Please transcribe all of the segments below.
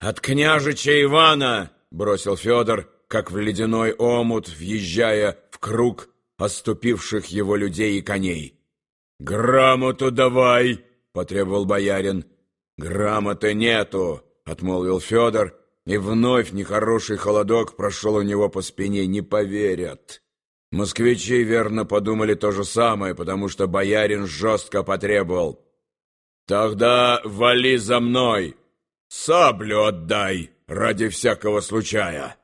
От княжича Ивана!» — бросил Федор, как в ледяной омут, въезжая в круг оступивших его людей и коней. «Грамоту давай!» — потребовал боярин. «Грамоты нету!» — отмолвил Федор, и вновь нехороший холодок прошел у него по спине. «Не поверят!» Москвичи верно подумали то же самое, потому что боярин жестко потребовал. «Тогда вали за мной! Саблю отдай ради всякого случая!»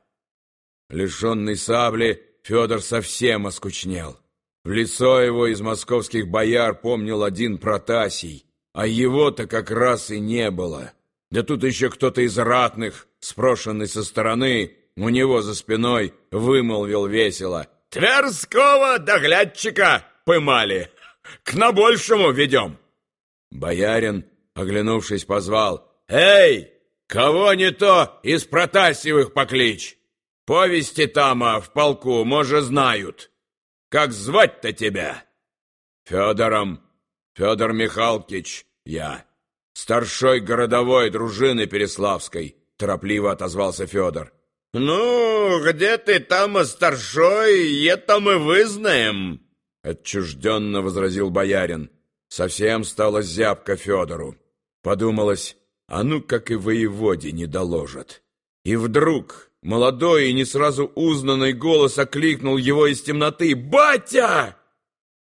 Лишенный сабли, Федор совсем оскучнел. В лицо его из московских бояр помнил один Протасий, а его-то как раз и не было. Да тут еще кто-то из ратных, спрошенный со стороны, у него за спиной вымолвил весело. «Тверского доглядчика пымали! К набольшему ведем!» Боярин, оглянувшись, позвал. «Эй, кого не то из Протасьевых поклич! Повести тама в полку, может, знают!» Как звать-то тебя? Федором. Федор Михалкич, я. Старшой городовой дружины Переславской, торопливо отозвался Федор. Ну, где ты там, старшой, это мы вызнаем, отчужденно возразил боярин. Совсем стало зябко Федору. Подумалось, а ну как и воеводе не доложат. И вдруг Молодой и не сразу узнанный голос окликнул его из темноты. «Батя!»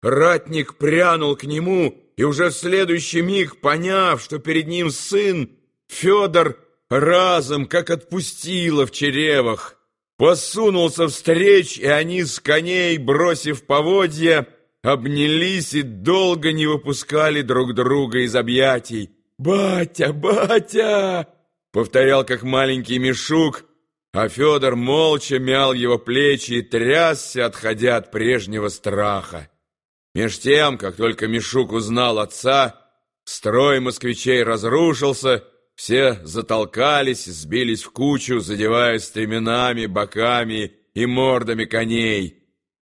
Ратник прянул к нему, и уже в следующий миг, поняв, что перед ним сын, Федор разом, как отпустило в черевах, посунулся встреч, и они с коней, бросив поводья, обнялись и долго не выпускали друг друга из объятий. «Батя! Батя!» — повторял, как маленький мешук — а Федор молча мял его плечи и трясся, отходя от прежнего страха. Меж тем, как только Мишук узнал отца, строй москвичей разрушился, все затолкались, сбились в кучу, задевая стременами, боками и мордами коней.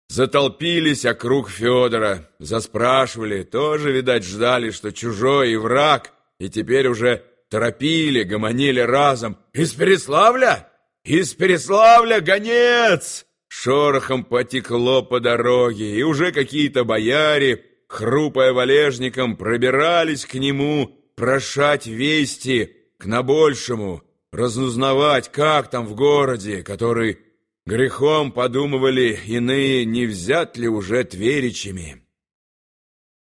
Затолпились округ Федора, заспрашивали, тоже, видать, ждали, что чужой и враг, и теперь уже торопили, гомонили разом. «Из Переславля?» «Из Переславля гонец!» Шорохом потекло по дороге, и уже какие-то бояре, хрупая валежником, пробирались к нему прошать вести к набольшему, разузнавать, как там в городе, который грехом подумывали иные, не взят ли уже тверичами.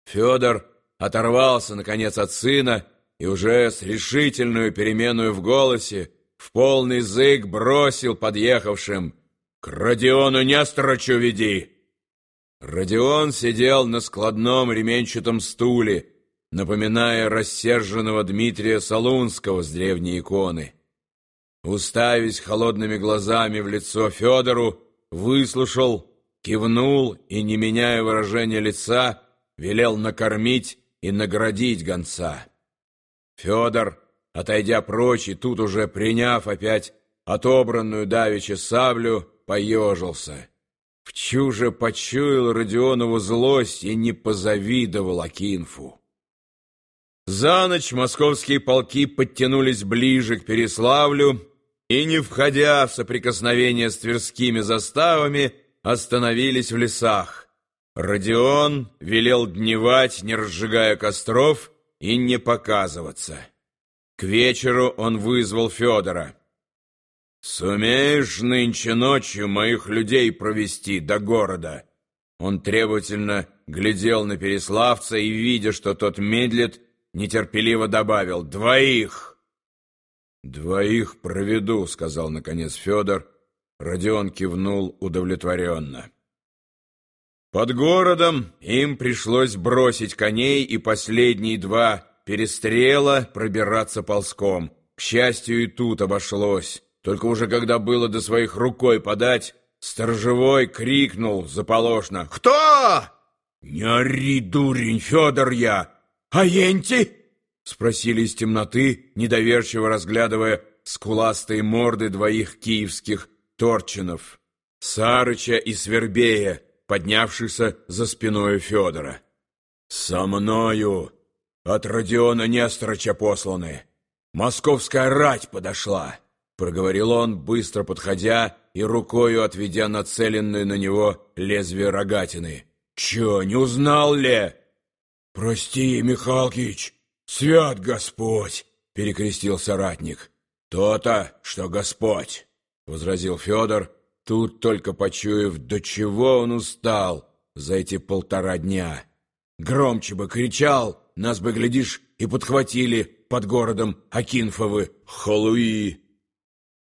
Федор оторвался, наконец, от сына и уже с решительную переменную в голосе в полный зык бросил подъехавшим «К Родиону Несторочу веди!» Родион сидел на складном ременчатом стуле, напоминая рассерженного Дмитрия Солунского с древней иконы. Уставясь холодными глазами в лицо Федору, выслушал, кивнул и, не меняя выражения лица, велел накормить и наградить гонца. Федор отойдя прочь и тут уже приняв опять отобранную давеча саблю, поежился. В чуже почуял Родионову злость и не позавидовал Акинфу. За ночь московские полки подтянулись ближе к Переславлю и, не входя в соприкосновение с тверскими заставами, остановились в лесах. Родион велел дневать, не разжигая костров, и не показываться. К вечеру он вызвал Федора. «Сумеешь нынче ночью моих людей провести до города?» Он требовательно глядел на Переславца и, видя, что тот медлит, нетерпеливо добавил «Двоих!» «Двоих проведу», — сказал наконец Федор. Родион кивнул удовлетворенно. Под городом им пришлось бросить коней и последние два перестрела пробираться ползком. К счастью, и тут обошлось. Только уже когда было до своих рукой подать, сторожевой крикнул заполошно. «Кто?» «Не ори, дурень, Федор я! А енти?» Спросили из темноты, недоверчиво разглядывая скуластые морды двоих киевских торчинов. Сарыча и Свербея, поднявшихся за спиной Федора. «Со мною!» От Родиона Несторыча посланы. московская рать подошла, проговорил он, быстро подходя и рукою отведя нацеленную на него лезвие рогатины. Че, не узнал ли? Прости, Михалкич, свят Господь, перекрестил соратник. То-то, что Господь, возразил Федор, тут только почуяв, до чего он устал за эти полтора дня. Громче бы кричал, нас бы, глядишь, и подхватили под городом Акинфовы холуи.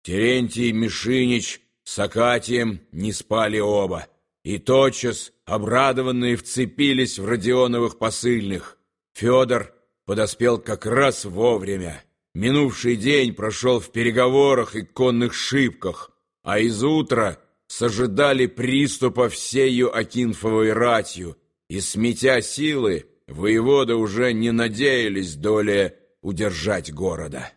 Терентий Мишинич с Акатием не спали оба, и тотчас, обрадованные, вцепились в Родионовых посыльных. Федор подоспел как раз вовремя. Минувший день прошел в переговорах и конных шибках, а из утра сожидали приступа всею Акинфовой ратью, и, сметя силы, воеводы уже не надеялись доле удержать города.